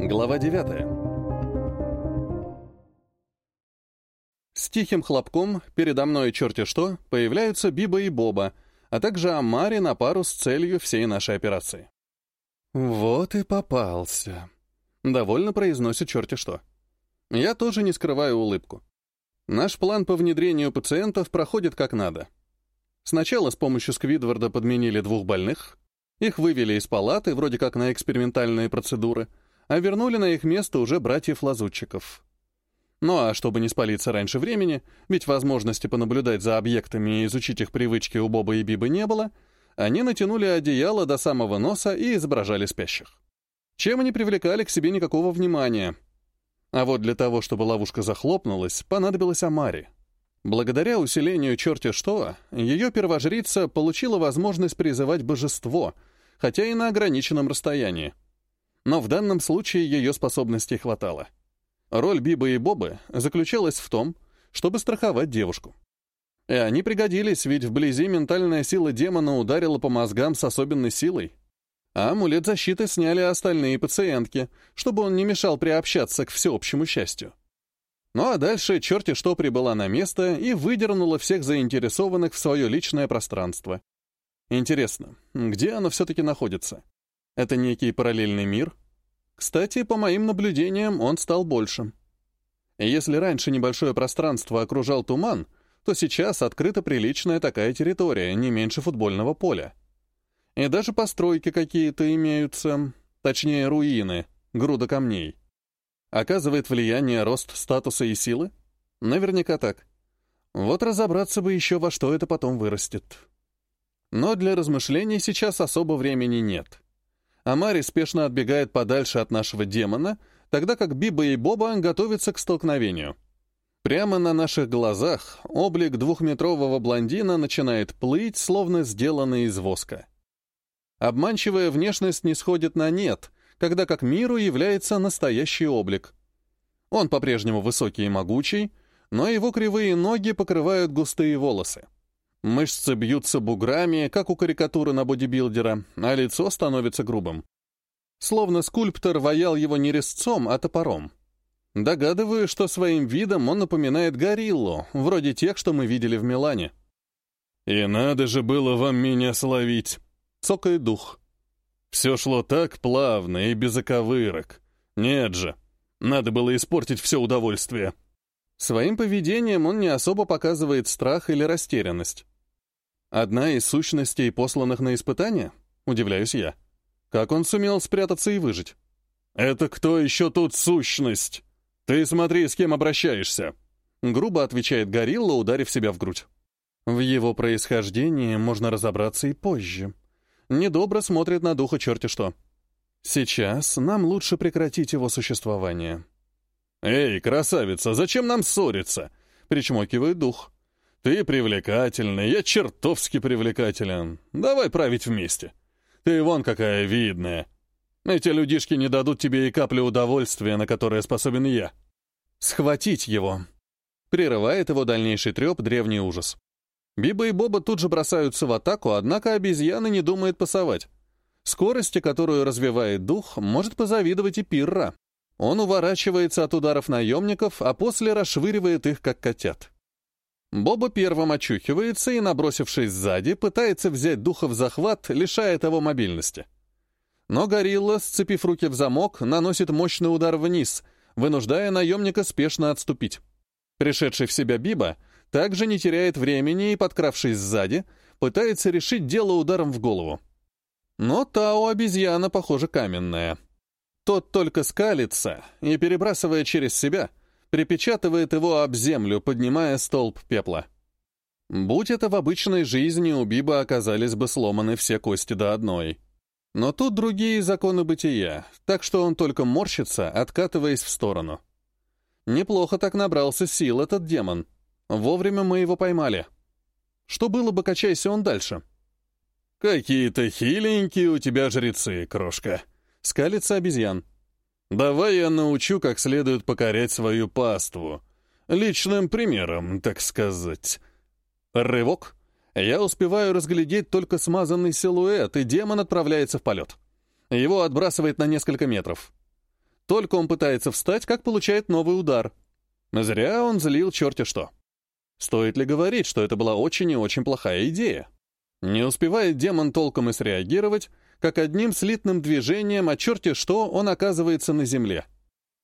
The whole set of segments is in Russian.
Глава 9. С тихим хлопком передо мной черти что появляются Биба и Боба, а также Амари на пару с целью всей нашей операции. «Вот и попался», — довольно произносит черти что. Я тоже не скрываю улыбку. Наш план по внедрению пациентов проходит как надо. Сначала с помощью Сквидварда подменили двух больных, их вывели из палаты, вроде как на экспериментальные процедуры — а вернули на их место уже братьев-лазутчиков. Ну а чтобы не спалиться раньше времени, ведь возможности понаблюдать за объектами и изучить их привычки у Боба и Бибы не было, они натянули одеяло до самого носа и изображали спящих. Чем они привлекали к себе никакого внимания. А вот для того, чтобы ловушка захлопнулась, понадобилась Амари. Благодаря усилению черти что, ее первожрица получила возможность призывать божество, хотя и на ограниченном расстоянии но в данном случае ее способностей хватало. Роль Биба и Бобы заключалась в том, чтобы страховать девушку. И они пригодились, ведь вблизи ментальная сила демона ударила по мозгам с особенной силой. А амулет защиты сняли остальные пациентки, чтобы он не мешал приобщаться к всеобщему счастью. Ну а дальше черти что прибыла на место и выдернула всех заинтересованных в свое личное пространство. Интересно, где оно все-таки находится? Это некий параллельный мир? Кстати, по моим наблюдениям, он стал большим. Если раньше небольшое пространство окружал туман, то сейчас открыта приличная такая территория, не меньше футбольного поля. И даже постройки какие-то имеются, точнее руины, груда камней. Оказывает влияние рост статуса и силы? Наверняка так. Вот разобраться бы еще, во что это потом вырастет. Но для размышлений сейчас особо времени нет. Амари спешно отбегает подальше от нашего демона, тогда как Биба и Боба готовятся к столкновению. Прямо на наших глазах облик двухметрового блондина начинает плыть, словно сделанный из воска. Обманчивая внешность не сходит на нет, когда как миру является настоящий облик. Он по-прежнему высокий и могучий, но его кривые ноги покрывают густые волосы. Мышцы бьются буграми, как у карикатуры на бодибилдера, а лицо становится грубым. Словно скульптор ваял его не резцом, а топором. Догадываю, что своим видом он напоминает гориллу, вроде тех, что мы видели в Милане. «И надо же было вам меня словить!» — цокает дух. «Все шло так плавно и без оковырок. Нет же, надо было испортить все удовольствие». Своим поведением он не особо показывает страх или растерянность. Одна из сущностей, посланных на испытание? Удивляюсь я. Как он сумел спрятаться и выжить? «Это кто еще тут сущность? Ты смотри, с кем обращаешься!» Грубо отвечает горилла, ударив себя в грудь. В его происхождении можно разобраться и позже. Недобро смотрит на духа черти что. Сейчас нам лучше прекратить его существование. «Эй, красавица, зачем нам ссориться?» — причмокивает дух. Ты привлекательный, я чертовски привлекателен. Давай править вместе. Ты вон какая видная. Эти людишки не дадут тебе и капли удовольствия, на которое способен я. Схватить его. Прерывает его дальнейший треп древний ужас. Биба и Боба тут же бросаются в атаку, однако обезьяна не думает пасовать. Скорости, которую развивает дух, может позавидовать и Пирра. Он уворачивается от ударов наемников, а после расшвыривает их, как котят. Боба первым очухивается и, набросившись сзади, пытается взять духа в захват, лишая того мобильности. Но горилла, сцепив руки в замок, наносит мощный удар вниз, вынуждая наемника спешно отступить. Пришедший в себя Биба также не теряет времени и, подкравшись сзади, пытается решить дело ударом в голову. Но Тао обезьяна, похоже, каменная. Тот только скалится и, перебрасывая через себя, припечатывает его об землю, поднимая столб пепла. Будь это в обычной жизни, у Биба оказались бы сломаны все кости до одной. Но тут другие законы бытия, так что он только морщится, откатываясь в сторону. Неплохо так набрался сил этот демон. Вовремя мы его поймали. Что было бы, качайся он дальше? «Какие-то хиленькие у тебя жрецы, крошка», — скалится обезьян. Давай я научу, как следует покорять свою паству. Личным примером, так сказать. Рывок. Я успеваю разглядеть только смазанный силуэт, и демон отправляется в полет. Его отбрасывает на несколько метров. Только он пытается встать, как получает новый удар. Зря он злил черти что. Стоит ли говорить, что это была очень и очень плохая идея? Не успевает демон толком и среагировать, как одним слитным движением, а черти что, он оказывается на земле.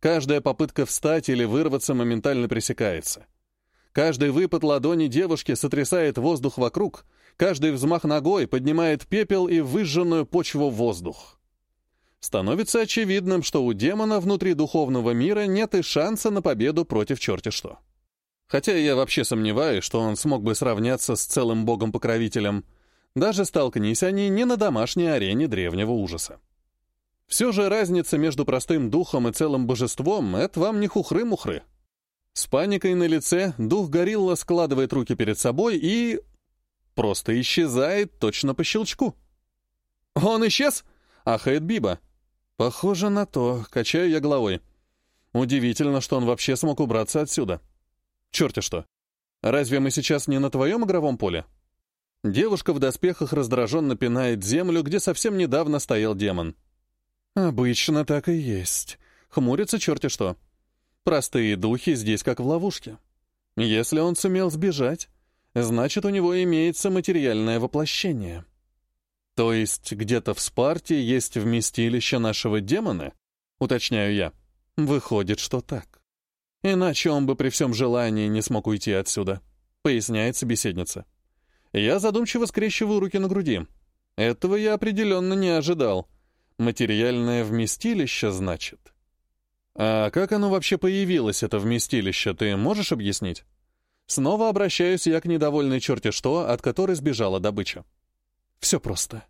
Каждая попытка встать или вырваться моментально пресекается. Каждый выпад ладони девушки сотрясает воздух вокруг, каждый взмах ногой поднимает пепел и выжженную почву в воздух. Становится очевидным, что у демона внутри духовного мира нет и шанса на победу против черти что. Хотя я вообще сомневаюсь, что он смог бы сравняться с целым богом-покровителем, даже столкнись они не на домашней арене древнего ужаса. Все же разница между простым духом и целым божеством — это вам не хухры-мухры. С паникой на лице дух горилла складывает руки перед собой и... просто исчезает точно по щелчку. «Он исчез?» — ахает Биба. «Похоже на то», — качаю я головой. Удивительно, что он вообще смог убраться отсюда. Черт что. Разве мы сейчас не на твоем игровом поле? Девушка в доспехах раздраженно пинает землю, где совсем недавно стоял демон. «Обычно так и есть», — хмурится черти что. «Простые духи здесь как в ловушке. Если он сумел сбежать, значит, у него имеется материальное воплощение». То есть где-то в Спарте есть вместилище нашего демона? Уточняю я. Выходит, что так. Иначе он бы при всем желании не смог уйти отсюда, поясняет собеседница. Я задумчиво скрещиваю руки на груди. Этого я определенно не ожидал. Материальное вместилище, значит. А как оно вообще появилось, это вместилище, ты можешь объяснить? Снова обращаюсь я к недовольной черте что, от которой сбежала добыча. Все просто.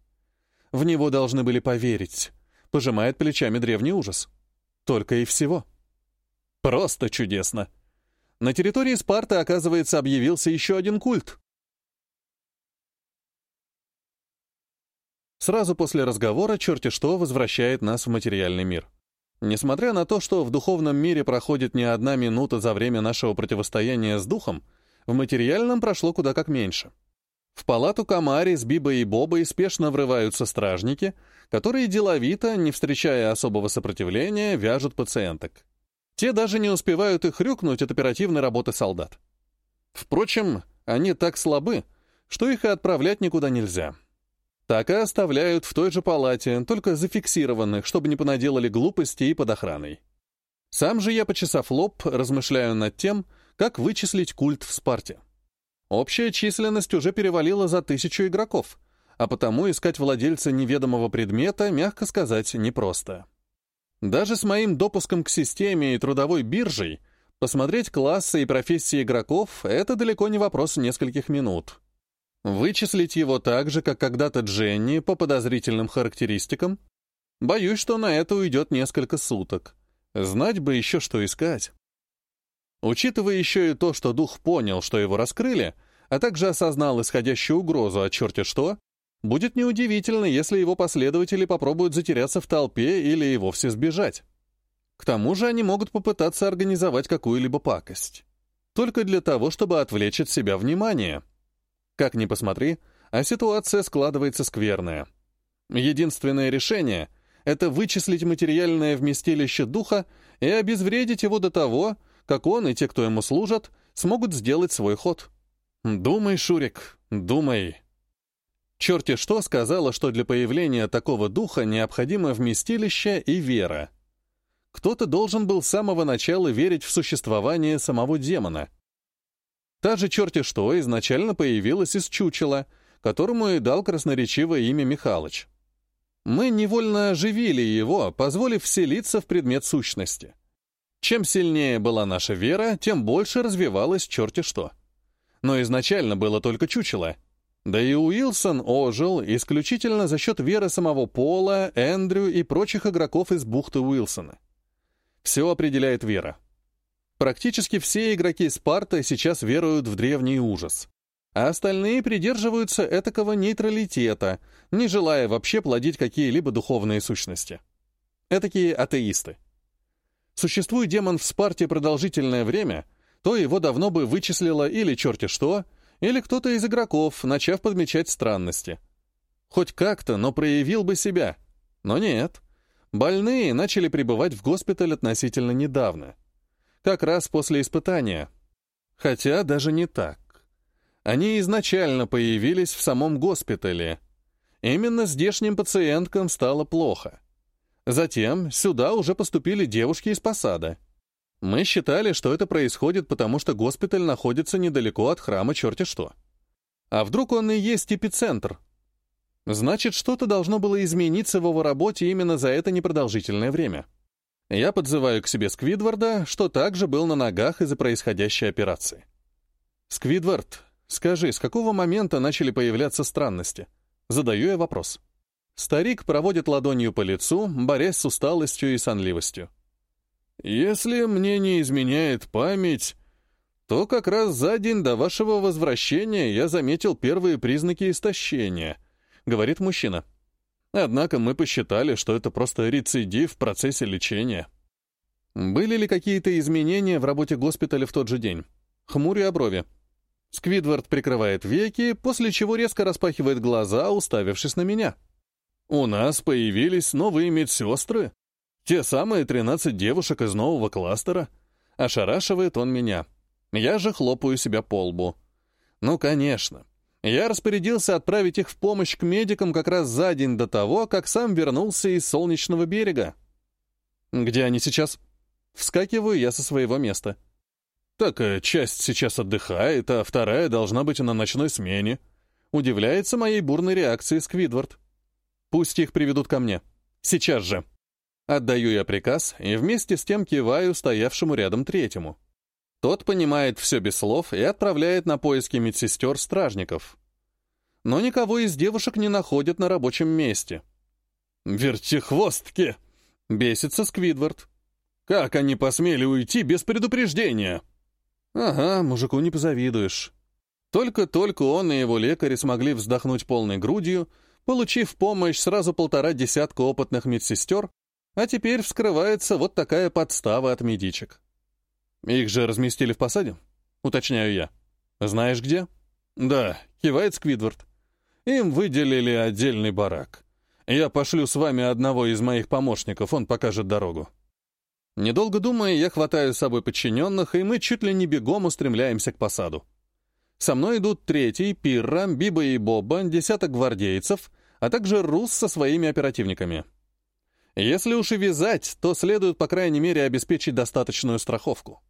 В него должны были поверить. Пожимает плечами древний ужас. Только и всего. Просто чудесно. На территории Спарты, оказывается, объявился еще один культ. Сразу после разговора черти что возвращает нас в материальный мир. Несмотря на то, что в духовном мире проходит не одна минута за время нашего противостояния с духом, в материальном прошло куда как меньше. В палату Камари с Бибой и Бобой спешно врываются стражники, которые деловито, не встречая особого сопротивления, вяжут пациенток. Те даже не успевают их рюкнуть от оперативной работы солдат. Впрочем, они так слабы, что их и отправлять никуда нельзя. Так и оставляют в той же палате, только зафиксированных, чтобы не понаделали глупости и под охраной. Сам же я, почесав лоб, размышляю над тем, как вычислить культ в Спарте. Общая численность уже перевалила за тысячу игроков, а потому искать владельца неведомого предмета, мягко сказать, непросто. Даже с моим допуском к системе и трудовой биржей посмотреть классы и профессии игроков — это далеко не вопрос нескольких минут. Вычислить его так же, как когда-то Дженни, по подозрительным характеристикам? Боюсь, что на это уйдет несколько суток. Знать бы еще, что искать. Учитывая еще и то, что дух понял, что его раскрыли, а также осознал исходящую угрозу от черти что, будет неудивительно, если его последователи попробуют затеряться в толпе или и вовсе сбежать. К тому же они могут попытаться организовать какую-либо пакость. Только для того, чтобы отвлечь от себя внимание. Как ни посмотри, а ситуация складывается скверная. Единственное решение — это вычислить материальное вместилище духа и обезвредить его до того, как он и те, кто ему служат, смогут сделать свой ход. Думай, Шурик, думай. Черти что сказала, что для появления такого духа необходимо вместилище и вера. Кто-то должен был с самого начала верить в существование самого демона. Та же черти что изначально появилась из чучела, которому и дал красноречивое имя Михалыч. Мы невольно оживили его, позволив вселиться в предмет сущности. Чем сильнее была наша вера, тем больше развивалось черти что. Но изначально было только чучело. Да и Уилсон ожил исключительно за счет веры самого Пола, Эндрю и прочих игроков из бухты Уилсона. Все определяет вера. Практически все игроки Спарта сейчас веруют в древний ужас, а остальные придерживаются этакого нейтралитета, не желая вообще плодить какие-либо духовные сущности. Этакие атеисты. Существует демон в Спарте продолжительное время, то его давно бы вычислило или черти что, или кто-то из игроков, начав подмечать странности. Хоть как-то, но проявил бы себя. Но нет. Больные начали прибывать в госпиталь относительно недавно. Как раз после испытания. Хотя даже не так. Они изначально появились в самом госпитале. Именно здешним пациенткам стало плохо. Затем сюда уже поступили девушки из посада. Мы считали, что это происходит, потому что госпиталь находится недалеко от храма черти что. А вдруг он и есть эпицентр? Значит, что-то должно было измениться в его работе именно за это непродолжительное время. Я подзываю к себе Сквидварда, что также был на ногах из-за происходящей операции. «Сквидвард, скажи, с какого момента начали появляться странности?» Задаю я вопрос. Старик проводит ладонью по лицу, борясь с усталостью и сонливостью. «Если мне не изменяет память, то как раз за день до вашего возвращения я заметил первые признаки истощения», — говорит мужчина. Однако мы посчитали, что это просто рецидив в процессе лечения. Были ли какие-то изменения в работе госпиталя в тот же день? Хмуря брови. Сквидвард прикрывает веки, после чего резко распахивает глаза, уставившись на меня. «У нас появились новые медсестры», те самые 13 девушек из нового кластера. Ошарашивает он меня. Я же хлопаю себя по лбу. Ну, конечно. Я распорядился отправить их в помощь к медикам как раз за день до того, как сам вернулся из Солнечного берега. Где они сейчас? Вскакиваю я со своего места. Так, э, часть сейчас отдыхает, а вторая должна быть на ночной смене. Удивляется моей бурной реакции Сквидвард. Пусть их приведут ко мне. Сейчас же. Отдаю я приказ и вместе с тем киваю стоявшему рядом третьему. Тот понимает все без слов и отправляет на поиски медсестер-стражников. Но никого из девушек не находят на рабочем месте. «Вертихвостки!» — бесится Сквидвард. «Как они посмели уйти без предупреждения?» «Ага, мужику не позавидуешь». Только-только он и его лекари смогли вздохнуть полной грудью, получив помощь сразу полтора десятка опытных медсестер, а теперь вскрывается вот такая подстава от медичек. Их же разместили в посаде? Уточняю я. Знаешь где? Да, кивает Сквидвард. Им выделили отдельный барак. Я пошлю с вами одного из моих помощников, он покажет дорогу. Недолго думая, я хватаю с собой подчиненных, и мы чуть ли не бегом устремляемся к посаду. Со мной идут третий, Пирра, Биба и Боба, десяток гвардейцев, а также Рус со своими оперативниками. Если уж и вязать, то следует, по крайней мере, обеспечить достаточную страховку.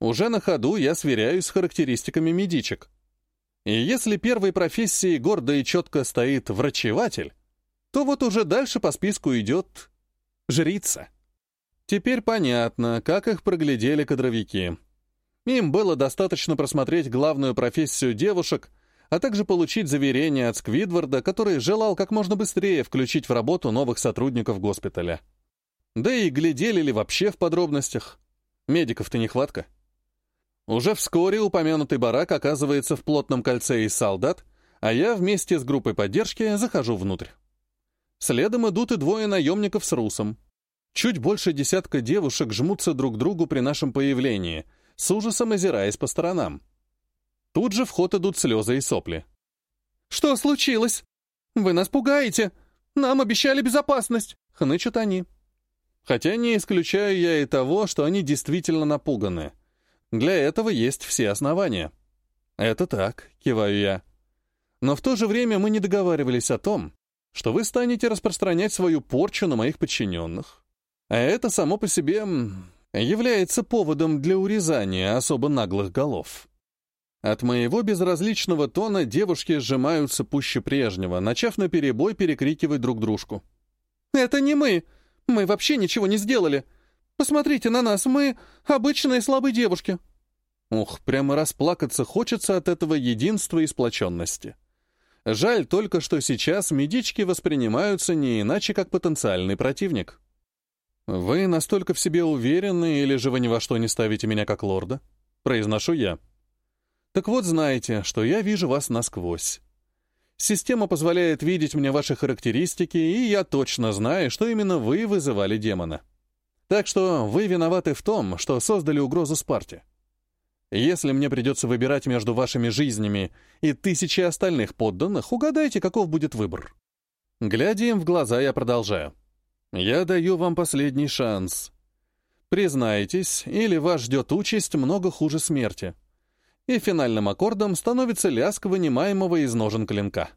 Уже на ходу я сверяюсь с характеристиками медичек. И если первой профессией гордо и четко стоит врачеватель, то вот уже дальше по списку идет жрица. Теперь понятно, как их проглядели кадровики. Им было достаточно просмотреть главную профессию девушек а также получить заверение от Сквидварда, который желал как можно быстрее включить в работу новых сотрудников госпиталя. Да и глядели ли вообще в подробностях? Медиков-то нехватка. Уже вскоре упомянутый барак оказывается в плотном кольце из солдат, а я вместе с группой поддержки захожу внутрь. Следом идут и двое наемников с русом. Чуть больше десятка девушек жмутся друг к другу при нашем появлении, с ужасом озираясь по сторонам. Тут же в ход идут слезы и сопли. «Что случилось? Вы нас пугаете! Нам обещали безопасность!» — хнычут они. Хотя не исключаю я и того, что они действительно напуганы. Для этого есть все основания. «Это так», — киваю я. «Но в то же время мы не договаривались о том, что вы станете распространять свою порчу на моих подчиненных. А это само по себе является поводом для урезания особо наглых голов». От моего безразличного тона девушки сжимаются пуще прежнего, начав наперебой перекрикивать друг дружку. «Это не мы! Мы вообще ничего не сделали! Посмотрите на нас, мы обычные слабые девушки!» Ух, прямо расплакаться хочется от этого единства и сплоченности. Жаль только, что сейчас медички воспринимаются не иначе, как потенциальный противник. «Вы настолько в себе уверены, или же вы ни во что не ставите меня как лорда?» Произношу я. Так вот, знаете, что я вижу вас насквозь. Система позволяет видеть мне ваши характеристики, и я точно знаю, что именно вы вызывали демона. Так что вы виноваты в том, что создали угрозу Спарте. Если мне придется выбирать между вашими жизнями и тысячи остальных подданных, угадайте, каков будет выбор. Глядя им в глаза, я продолжаю. Я даю вам последний шанс. Признайтесь, или вас ждет участь много хуже смерти. И финальным аккордом становится лязг вынимаемого из ножен клинка.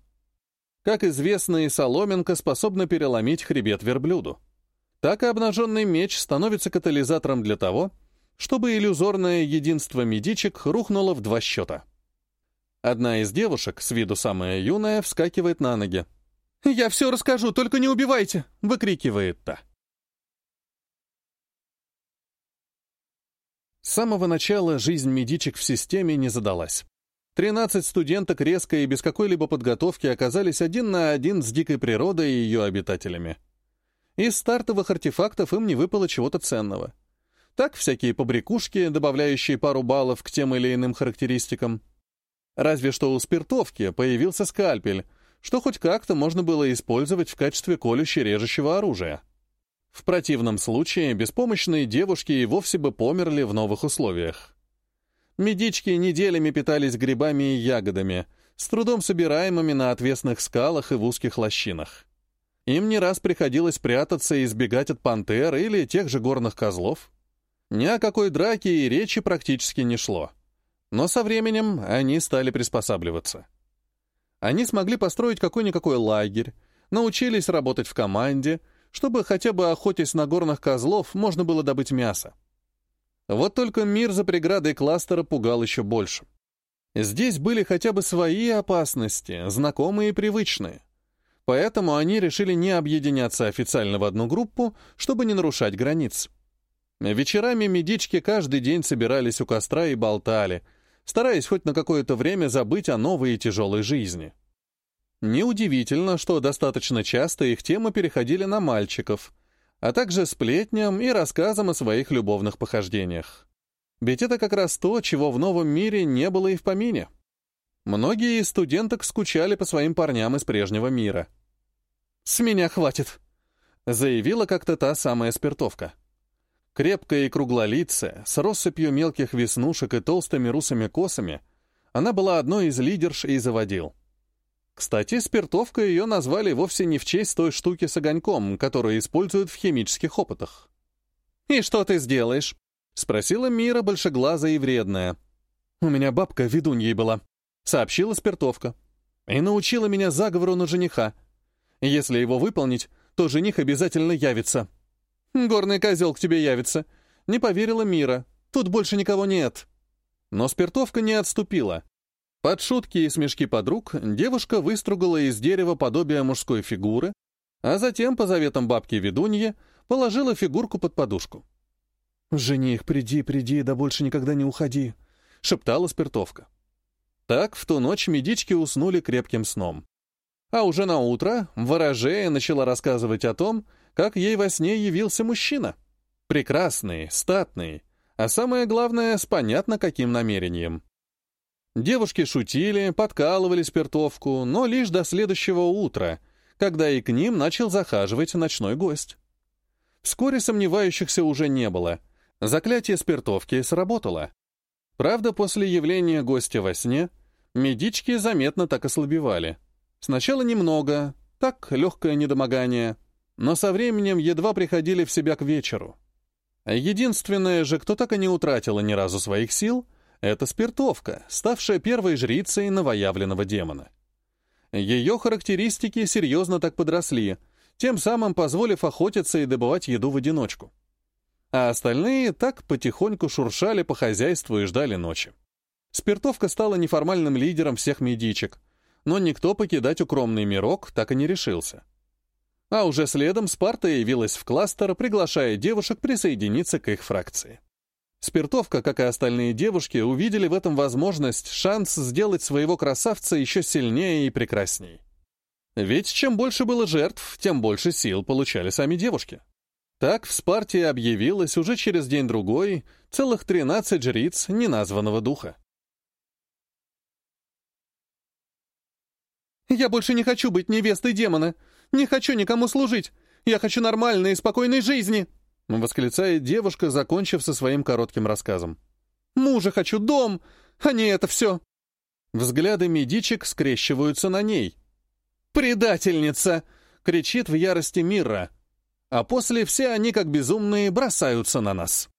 Как известно, и соломинка способна переломить хребет верблюду. Так и обнаженный меч становится катализатором для того, чтобы иллюзорное единство медичек рухнуло в два счета. Одна из девушек, с виду самая юная, вскакивает на ноги. «Я все расскажу, только не убивайте!» — выкрикивает та. С самого начала жизнь медичек в системе не задалась. Тринадцать студенток резко и без какой-либо подготовки оказались один на один с дикой природой и ее обитателями. Из стартовых артефактов им не выпало чего-то ценного. Так, всякие побрякушки, добавляющие пару баллов к тем или иным характеристикам. Разве что у спиртовки появился скальпель, что хоть как-то можно было использовать в качестве колюще-режущего оружия. В противном случае беспомощные девушки и вовсе бы померли в новых условиях. Медички неделями питались грибами и ягодами, с трудом собираемыми на отвесных скалах и в узких лощинах. Им не раз приходилось прятаться и избегать от пантер или тех же горных козлов. Ни о какой драке и речи практически не шло. Но со временем они стали приспосабливаться. Они смогли построить какой-никакой лагерь, научились работать в команде, чтобы хотя бы охотясь на горных козлов можно было добыть мясо. Вот только мир за преградой кластера пугал еще больше. Здесь были хотя бы свои опасности, знакомые и привычные. Поэтому они решили не объединяться официально в одну группу, чтобы не нарушать границ. Вечерами медички каждый день собирались у костра и болтали, стараясь хоть на какое-то время забыть о новой и тяжелой жизни. Неудивительно, что достаточно часто их темы переходили на мальчиков, а также сплетням и рассказам о своих любовных похождениях. Ведь это как раз то, чего в новом мире не было и в помине. Многие из студенток скучали по своим парням из прежнего мира. «С меня хватит», — заявила как-то та самая спиртовка. Крепкая и круглолицая, с россыпью мелких веснушек и толстыми русыми косами, она была одной из лидерш и заводил. Кстати, спиртовкой ее назвали вовсе не в честь той штуки с огоньком, которую используют в химических опытах. «И что ты сделаешь?» — спросила Мира большеглазая и вредная. «У меня бабка ведуньей была», — сообщила спиртовка. «И научила меня заговору на жениха. Если его выполнить, то жених обязательно явится». «Горный козел к тебе явится», — не поверила Мира. «Тут больше никого нет». Но спиртовка не отступила. Под шутки и смешки подруг девушка выстругала из дерева подобие мужской фигуры, а затем, по заветам бабки-ведуньи, положила фигурку под подушку. «Жених, приди, приди, да больше никогда не уходи», — шептала спиртовка. Так в ту ночь медички уснули крепким сном. А уже на утро ворожея начала рассказывать о том, как ей во сне явился мужчина. Прекрасный, статный, а самое главное, с понятно каким намерением. Девушки шутили, подкалывали спиртовку, но лишь до следующего утра, когда и к ним начал захаживать ночной гость. Вскоре сомневающихся уже не было. Заклятие спиртовки сработало. Правда, после явления гостя во сне, медички заметно так ослабевали. Сначала немного, так легкое недомогание, но со временем едва приходили в себя к вечеру. Единственное же, кто так и не утратила ни разу своих сил — это спиртовка, ставшая первой жрицей новоявленного демона. Ее характеристики серьезно так подросли, тем самым позволив охотиться и добывать еду в одиночку. А остальные так потихоньку шуршали по хозяйству и ждали ночи. Спиртовка стала неформальным лидером всех медичек, но никто покидать укромный мирок так и не решился. А уже следом Спарта явилась в кластер, приглашая девушек присоединиться к их фракции. Спиртовка, как и остальные девушки, увидели в этом возможность, шанс сделать своего красавца еще сильнее и прекрасней. Ведь чем больше было жертв, тем больше сил получали сами девушки. Так в Спарте объявилось уже через день-другой целых 13 жриц неназванного духа. «Я больше не хочу быть невестой демона! Не хочу никому служить! Я хочу нормальной и спокойной жизни!» — восклицает девушка, закончив со своим коротким рассказом. «Мужа хочу, дом, а не это все!» Взгляды медичек скрещиваются на ней. «Предательница!» — кричит в ярости Мира. А после все они, как безумные, бросаются на нас.